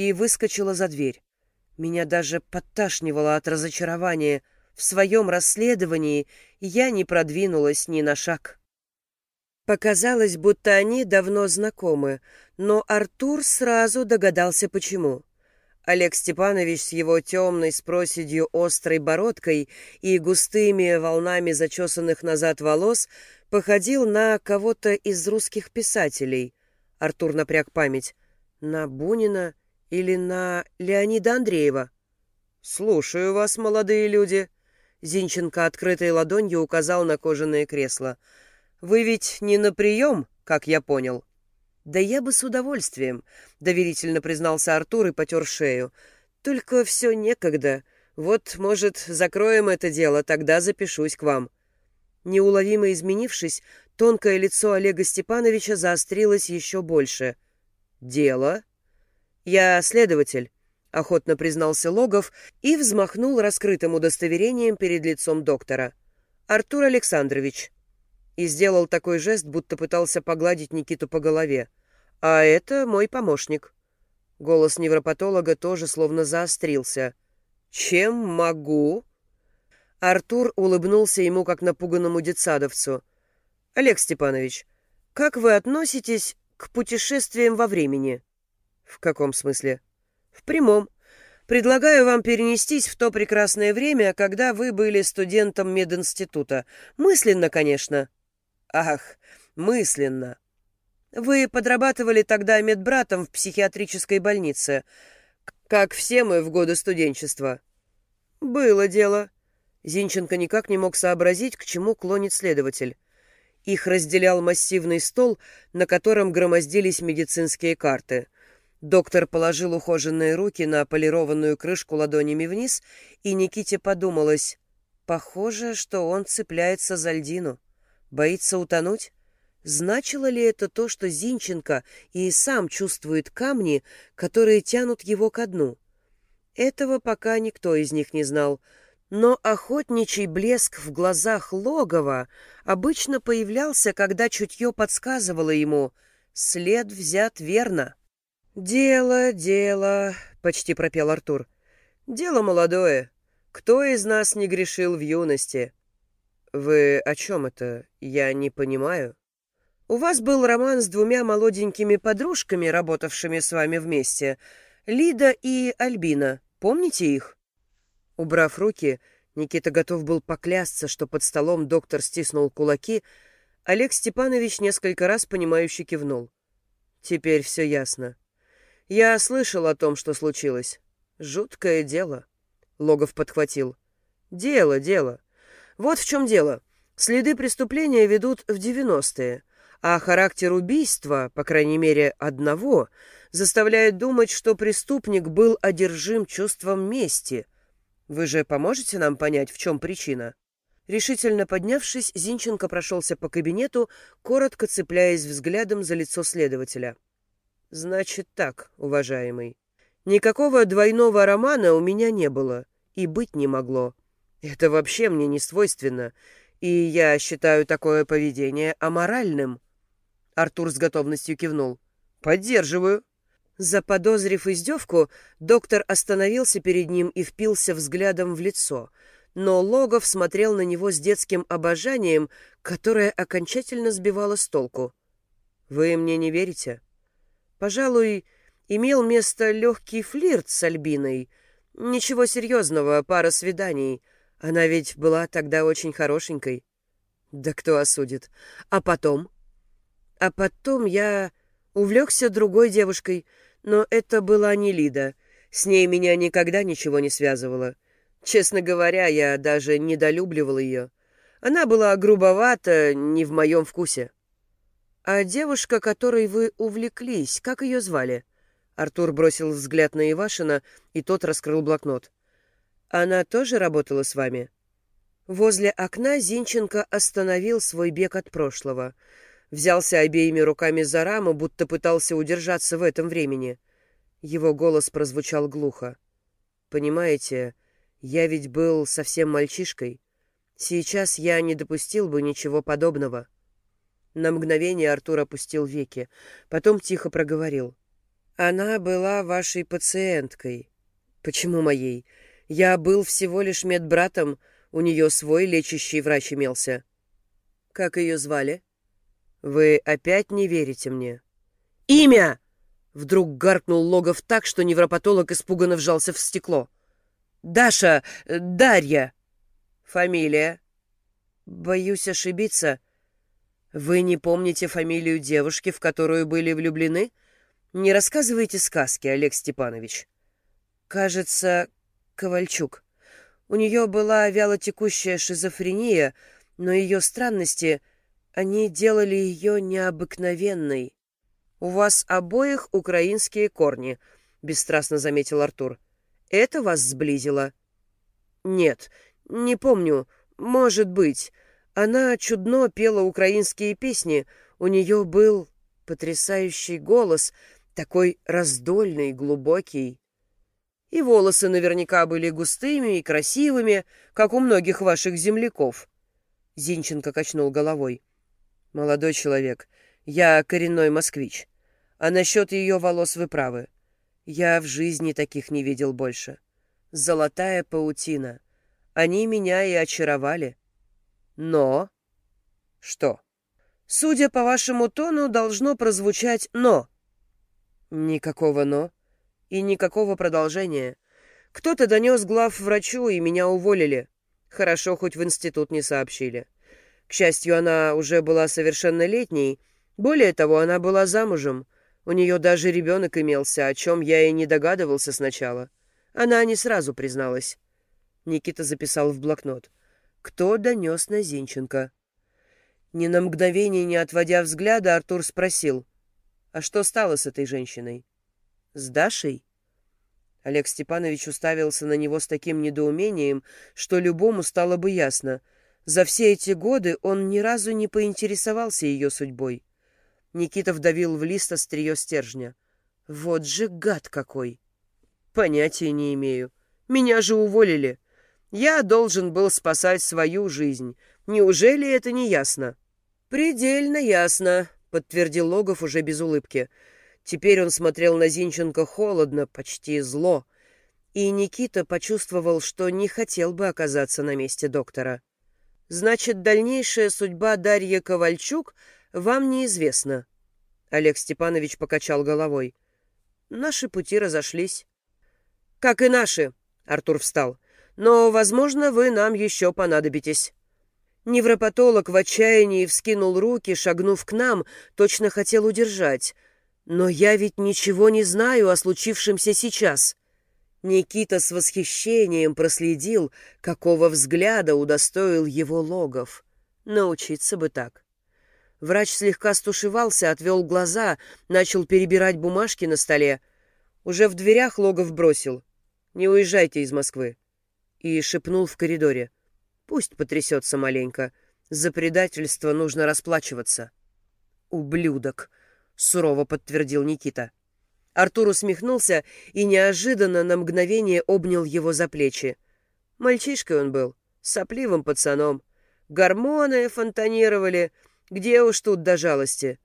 [SPEAKER 1] и выскочила за дверь. Меня даже подташнивало от разочарования. В своем расследовании я не продвинулась ни на шаг. Показалось, будто они давно знакомы, но Артур сразу догадался, почему. Олег Степанович с его темной с проседью острой бородкой и густыми волнами зачесанных назад волос походил на кого-то из русских писателей. Артур напряг память. На Бунина или на Леонида Андреева? «Слушаю вас, молодые люди». Зинченко открытой ладонью указал на кожаное кресло. «Вы ведь не на прием, как я понял?» «Да я бы с удовольствием», — доверительно признался Артур и потер шею. «Только все некогда. Вот, может, закроем это дело, тогда запишусь к вам». Неуловимо изменившись, тонкое лицо Олега Степановича заострилось еще больше. «Дело?» «Я следователь», — охотно признался Логов и взмахнул раскрытым удостоверением перед лицом доктора. «Артур Александрович» и сделал такой жест, будто пытался погладить Никиту по голове. «А это мой помощник». Голос невропатолога тоже словно заострился. «Чем могу?» Артур улыбнулся ему, как напуганному детсадовцу. «Олег Степанович, как вы относитесь к путешествиям во времени?» «В каком смысле?» «В прямом. Предлагаю вам перенестись в то прекрасное время, когда вы были студентом мединститута. Мысленно, конечно». Ах, мысленно. Вы подрабатывали тогда медбратом в психиатрической больнице, как все мы в годы студенчества. Было дело. Зинченко никак не мог сообразить, к чему клонит следователь. Их разделял массивный стол, на котором громоздились медицинские карты. Доктор положил ухоженные руки на полированную крышку ладонями вниз, и Никите подумалось, похоже, что он цепляется за льдину. Боится утонуть? Значило ли это то, что Зинченко и сам чувствует камни, которые тянут его ко дну? Этого пока никто из них не знал, но охотничий блеск в глазах логова обычно появлялся, когда чутье подсказывало ему «след взят верно». «Дело, дело», — почти пропел Артур. «Дело молодое. Кто из нас не грешил в юности?» «Вы о чем это? Я не понимаю». «У вас был роман с двумя молоденькими подружками, работавшими с вами вместе. Лида и Альбина. Помните их?» Убрав руки, Никита готов был поклясться, что под столом доктор стиснул кулаки. Олег Степанович несколько раз понимающе кивнул. «Теперь все ясно. Я слышал о том, что случилось. Жуткое дело». Логов подхватил. «Дело, дело. Вот в чем дело. Следы преступления ведут в 90-е, а характер убийства, по крайней мере одного, заставляет думать, что преступник был одержим чувством мести. Вы же поможете нам понять, в чем причина? Решительно поднявшись, Зинченко прошелся по кабинету, коротко цепляясь взглядом за лицо следователя. «Значит так, уважаемый. Никакого двойного романа у меня не было и быть не могло. Это вообще мне не свойственно, и я считаю такое поведение аморальным. Артур с готовностью кивнул. Поддерживаю. Заподозрив издевку, доктор остановился перед ним и впился взглядом в лицо, но Логов смотрел на него с детским обожанием, которое окончательно сбивало с толку. «Вы мне не верите?» «Пожалуй, имел место легкий флирт с Альбиной. Ничего серьезного, пара свиданий. Она ведь была тогда очень хорошенькой». «Да кто осудит? А потом?» «А потом я увлекся другой девушкой». Но это была не Лида. С ней меня никогда ничего не связывало. Честно говоря, я даже недолюбливал ее. Она была грубовата, не в моем вкусе. А девушка, которой вы увлеклись, как ее звали? Артур бросил взгляд на Ивашина, и тот раскрыл блокнот. Она тоже работала с вами? Возле окна Зинченко остановил свой бег от прошлого — взялся обеими руками за раму, будто пытался удержаться в этом времени. Его голос прозвучал глухо. «Понимаете, я ведь был совсем мальчишкой. Сейчас я не допустил бы ничего подобного». На мгновение Артур опустил веки, потом тихо проговорил. «Она была вашей пациенткой». «Почему моей? Я был всего лишь медбратом, у нее свой лечащий врач имелся». «Как ее звали?» «Вы опять не верите мне?» «Имя!» Вдруг гаркнул Логов так, что невропатолог испуганно вжался в стекло. «Даша! Дарья!» «Фамилия?» «Боюсь ошибиться. Вы не помните фамилию девушки, в которую были влюблены? Не рассказывайте сказки, Олег Степанович». «Кажется, Ковальчук. У нее была вялотекущая шизофрения, но ее странности они делали ее необыкновенной. «У вас обоих украинские корни», — бесстрастно заметил Артур. «Это вас сблизило?» «Нет, не помню. Может быть. Она чудно пела украинские песни. У нее был потрясающий голос, такой раздольный, глубокий. И волосы наверняка были густыми и красивыми, как у многих ваших земляков». Зинченко качнул головой. «Молодой человек, я коренной москвич. А насчет ее волос вы правы. Я в жизни таких не видел больше. Золотая паутина. Они меня и очаровали. Но...» «Что?» «Судя по вашему тону, должно прозвучать «но». «Никакого «но» и никакого продолжения. Кто-то донес глав врачу, и меня уволили. Хорошо, хоть в институт не сообщили. К счастью, она уже была совершеннолетней. Более того, она была замужем. У нее даже ребенок имелся, о чем я и не догадывался сначала. Она не сразу призналась. Никита записал в блокнот. «Кто донес на Зинченко?» Ни на мгновение не отводя взгляда, Артур спросил. «А что стало с этой женщиной?» «С Дашей?» Олег Степанович уставился на него с таким недоумением, что любому стало бы ясно — за все эти годы он ни разу не поинтересовался ее судьбой. Никита вдавил в лист острие стержня. Вот же гад какой! Понятия не имею. Меня же уволили. Я должен был спасать свою жизнь. Неужели это не ясно? Предельно ясно, подтвердил Логов уже без улыбки. Теперь он смотрел на Зинченко холодно, почти зло. И Никита почувствовал, что не хотел бы оказаться на месте доктора. Значит, дальнейшая судьба Дарьи Ковальчук вам неизвестна. Олег Степанович покачал головой. Наши пути разошлись. Как и наши, Артур встал. Но, возможно, вы нам еще понадобитесь. Невропатолог в отчаянии вскинул руки, шагнув к нам, точно хотел удержать. Но я ведь ничего не знаю о случившемся сейчас. Никита с восхищением проследил, какого взгляда удостоил его логов. Научиться бы так. Врач слегка стушевался, отвел глаза, начал перебирать бумажки на столе. Уже в дверях логов бросил. «Не уезжайте из Москвы». И шепнул в коридоре. «Пусть потрясется маленько. За предательство нужно расплачиваться». «Ублюдок», — сурово подтвердил Никита. Артур усмехнулся и неожиданно на мгновение обнял его за плечи. Мальчишкой он был, сопливым пацаном. Гормоны фонтанировали, где уж тут до жалости.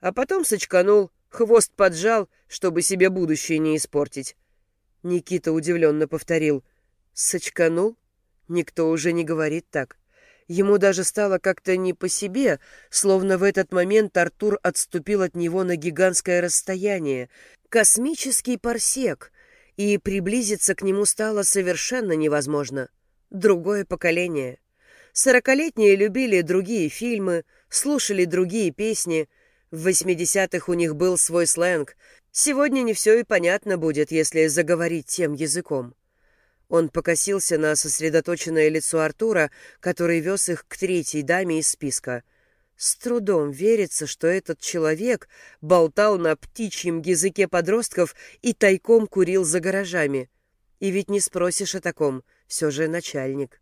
[SPEAKER 1] А потом сочканул, Хвост поджал, чтобы себе будущее не испортить. Никита удивленно повторил. Сочканул? Никто уже не говорит так. Ему даже стало как-то не по себе, словно в этот момент Артур отступил от него на гигантское расстояние, космический парсек, и приблизиться к нему стало совершенно невозможно. Другое поколение. Сорокалетние любили другие фильмы, слушали другие песни. В восьмидесятых у них был свой сленг. Сегодня не все и понятно будет, если заговорить тем языком. Он покосился на сосредоточенное лицо Артура, который вез их к третьей даме из списка. С трудом верится, что этот человек болтал на птичьем языке подростков и тайком курил за гаражами. И ведь не спросишь о таком, все же начальник.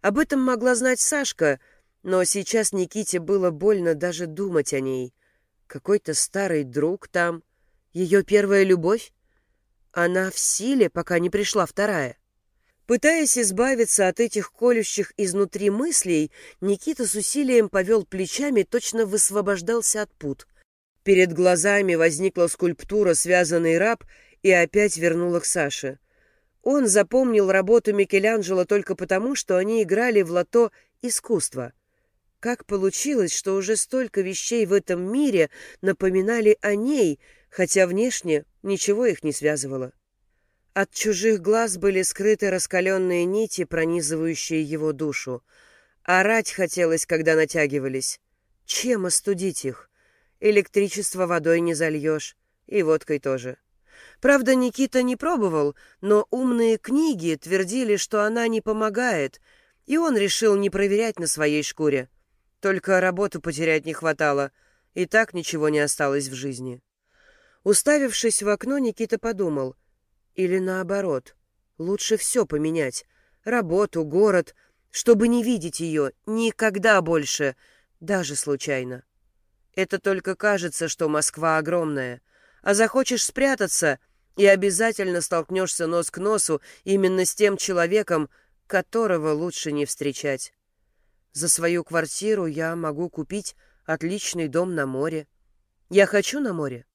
[SPEAKER 1] Об этом могла знать Сашка, но сейчас Никите было больно даже думать о ней. Какой-то старый друг там. Ее первая любовь? Она в силе, пока не пришла вторая. Пытаясь избавиться от этих колющих изнутри мыслей, Никита с усилием повел плечами, точно высвобождался от пут. Перед глазами возникла скульптура «Связанный раб» и опять вернула к Саше. Он запомнил работу Микеланджело только потому, что они играли в лото «Искусство». Как получилось, что уже столько вещей в этом мире напоминали о ней, хотя внешне ничего их не связывало? От чужих глаз были скрыты раскаленные нити, пронизывающие его душу. Орать хотелось, когда натягивались. Чем остудить их? Электричество водой не зальешь, и водкой тоже. Правда, Никита не пробовал, но умные книги твердили, что она не помогает, и он решил не проверять на своей шкуре. Только работу потерять не хватало, и так ничего не осталось в жизни. Уставившись в окно, Никита подумал — или наоборот, лучше все поменять. Работу, город, чтобы не видеть ее никогда больше, даже случайно. Это только кажется, что Москва огромная. А захочешь спрятаться, и обязательно столкнешься нос к носу именно с тем человеком, которого лучше не встречать. За свою квартиру я могу купить отличный дом на море. Я хочу на море.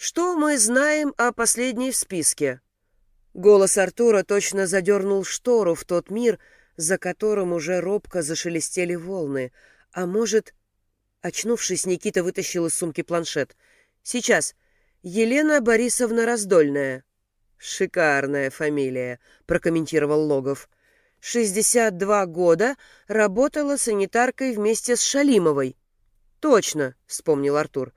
[SPEAKER 1] Что мы знаем о последней в списке? Голос Артура точно задернул штору в тот мир, за которым уже робко зашелестели волны. А может... Очнувшись, Никита вытащил из сумки планшет. «Сейчас. Елена Борисовна Раздольная». «Шикарная фамилия», — прокомментировал Логов. «62 года, работала санитаркой вместе с Шалимовой». «Точно», — вспомнил Артур.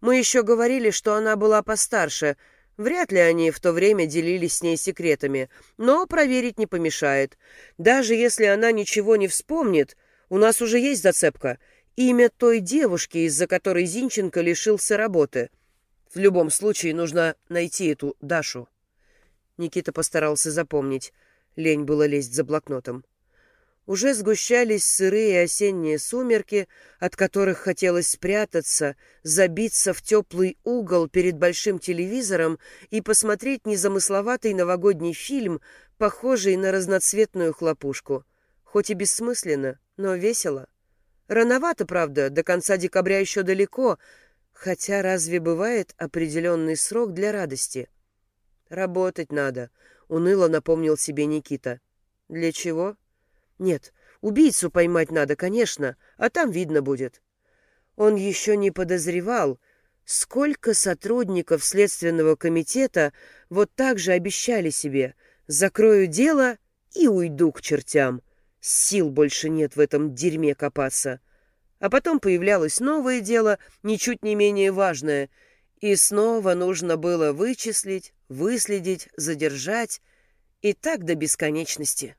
[SPEAKER 1] Мы еще говорили, что она была постарше. Вряд ли они в то время делились с ней секретами, но проверить не помешает. Даже если она ничего не вспомнит, у нас уже есть зацепка. Имя той девушки, из-за которой Зинченко лишился работы. В любом случае нужно найти эту Дашу. Никита постарался запомнить. Лень было лезть за блокнотом. Уже сгущались сырые осенние сумерки, от которых хотелось спрятаться, забиться в теплый угол перед большим телевизором и посмотреть незамысловатый новогодний фильм, похожий на разноцветную хлопушку. Хоть и бессмысленно, но весело. Рановато, правда, до конца декабря еще далеко, хотя разве бывает определенный срок для радости? «Работать надо», — уныло напомнил себе Никита. «Для чего?» Нет, убийцу поймать надо, конечно, а там видно будет. Он еще не подозревал, сколько сотрудников Следственного комитета вот так же обещали себе «закрою дело и уйду к чертям». Сил больше нет в этом дерьме копаться. А потом появлялось новое дело, ничуть не менее важное, и снова нужно было вычислить, выследить, задержать, и так до бесконечности.